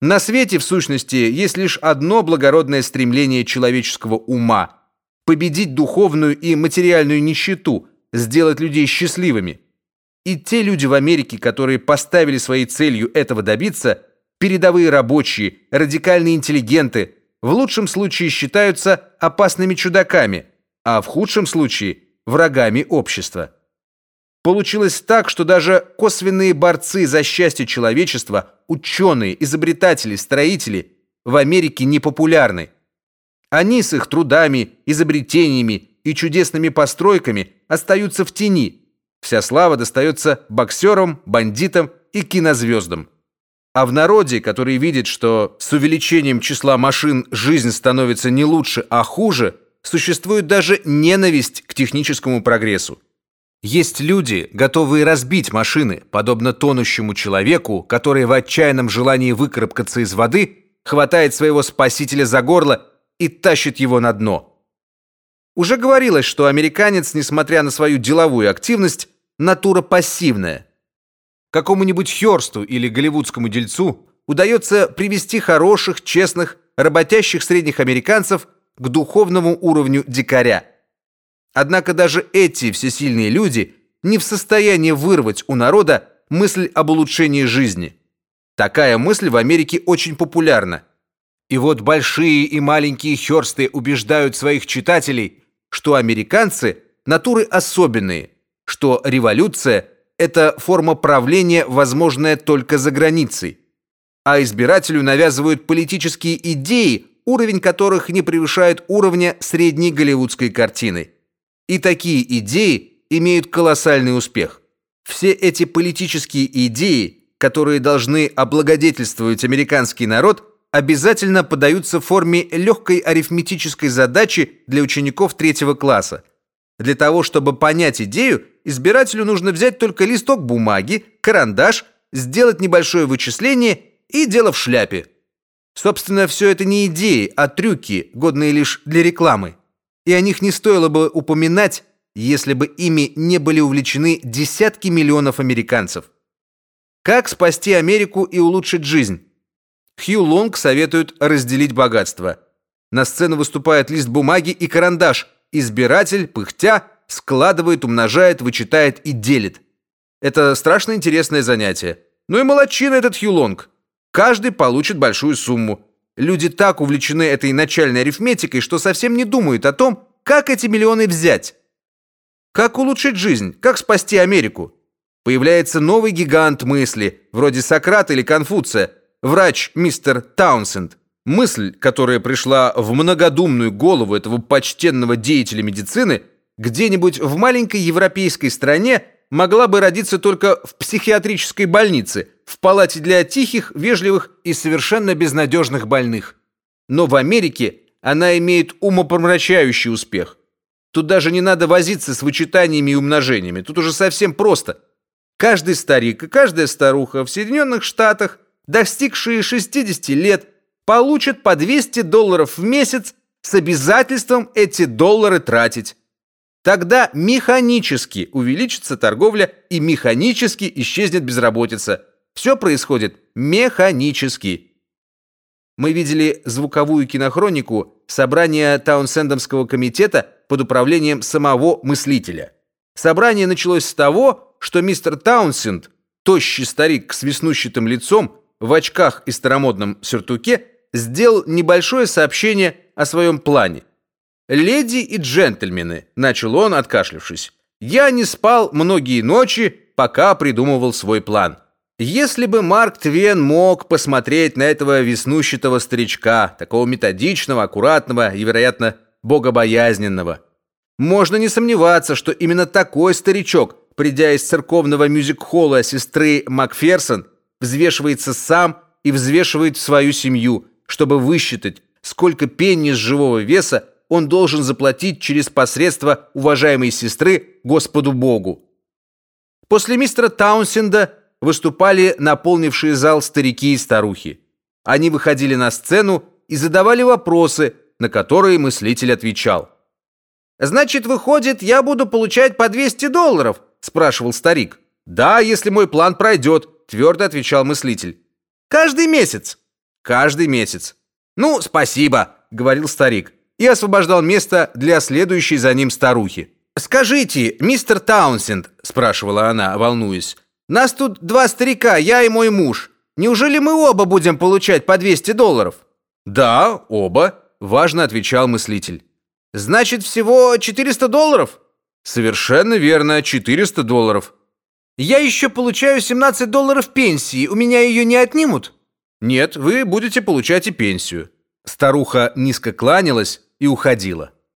На свете, в сущности, есть лишь одно благородное стремление человеческого ума – победить духовную и материальную нищету, сделать людей счастливыми. И те люди в Америке, которые поставили своей целью этого добиться, передовые рабочие, радикальные интеллигенты, в лучшем случае считаются опасными чудаками, а в худшем случае – врагами общества. Получилось так, что даже косвенные борцы за счастье человечества, ученые, изобретатели, строители в Америке не популярны. Они с их трудами, изобретениями и чудесными постройками остаются в тени. Вся слава достается боксерам, бандитам и кинозвездам. А в народе, который видит, что с увеличением числа машин жизнь становится не лучше, а хуже, существует даже ненависть к техническому прогрессу. Есть люди, готовые разбить машины, подобно тонущему человеку, который в отчаянном желании выкарабкаться из воды хватает своего спасителя за горло и тащит его на дно. Уже говорилось, что американец, несмотря на свою деловую активность, натура пассивная. Какому-нибудь Хёрсту или голливудскому дельцу удается привести хороших, честных, работящих средних американцев к духовному уровню дикаря. Однако даже эти всесильные люди не в состоянии вырвать у народа мысль об улучшении жизни. Такая мысль в Америке очень популярна. И вот большие и маленькие хёрсты убеждают своих читателей, что американцы натуры особенные, что революция это форма правления, возможная только за границей. А избирателю навязывают политические идеи, уровень которых не превышает уровня средней голливудской картины. И такие идеи имеют колоссальный успех. Все эти политические идеи, которые должны облагодетельствовать американский народ, обязательно подаются в форме легкой арифметической задачи для учеников третьего класса. Для того, чтобы понять идею, избирателю нужно взять только листок бумаги, карандаш, сделать небольшое вычисление и дело в шляпе. Собственно, все это не идеи, а трюки, годные лишь для рекламы и о них не стоило бы упоминать, если бы ими не были увлечены десятки миллионов американцев. Как спасти Америку и улучшить жизнь? Хью Лонг советует разделить богатство. На сцену выступает лист бумаги и карандаш. Избиратель, пыхтя, складывает, умножает, вычитает и делит. Это страшно интересное занятие. Ну и молодчина этот Хью Лонг. Каждый получит большую сумму. Люди так увлечены этой начальной арифметикой, что совсем не думают о том, как эти миллионы взять. Как улучшить жизнь? Как спасти Америку? Появляется новый гигант мысли, вроде Сократа или Конфуция, врач мистер Таунсенд. Мысль, которая пришла в многодумную голову этого почтенного деятеля медицины, где-нибудь в маленькой европейской стране могла бы родиться только в психиатрической больнице – в палате для тихих, вежливых и совершенно безнадежных больных. Но в Америке она имеет умопомрачающий успех. Тут даже не надо возиться с вычитаниями и умножениями. Тут уже совсем просто. Каждый старик и каждая старуха в Соединенных Штатах, достигшие 60 лет, получат по 200 долларов в месяц с обязательством эти доллары тратить. Тогда механически увеличится торговля и механически исчезнет безработица. Все происходит механически. Мы видели звуковую кинохронику собрания Таунсендомского комитета под управлением самого мыслителя. Собрание началось с того, что мистер Таунсенд, тощий старик с веснущатым лицом, в очках и старомодном сюртуке, сделал небольшое сообщение о своем плане. «Леди и джентльмены», — начал он, откашлившись, — «я не спал многие ночи, пока придумывал свой план». Если бы Марк Твен мог посмотреть на этого веснущатого старичка, такого методичного, аккуратного и, вероятно, богобоязненного, можно не сомневаться, что именно такой старичок, придя из церковного мюзик-холла сестры Макферсон, взвешивается сам и взвешивает свою семью, чтобы высчитать, сколько пенни с живого веса он должен заплатить через посредство уважаемой сестры Господу Богу. После мистера Таунсенда выступали наполнившие зал старики и старухи. Они выходили на сцену и задавали вопросы, на которые мыслитель отвечал. «Значит, выходит, я буду получать по 200 долларов?» – спрашивал старик. «Да, если мой план пройдет», – твердо отвечал мыслитель. «Каждый месяц?» Каждый месяц. Ну, спасибо, говорил старик и освобождал место для следующей за ним старухи. Скажите, мистер Таунсенд, спрашивала она, волнуясь. Нас тут два старика, я и мой муж. Неужели мы оба будем получать по 200 долларов? Да, оба, важно отвечал мыслитель. Значит, всего 400 долларов? Совершенно верно, 400 долларов. Я еще получаю 17 долларов пенсии. У меня ее не отнимут? Нет, вы будете получать и пенсию. Старуха низко кланялась и уходила.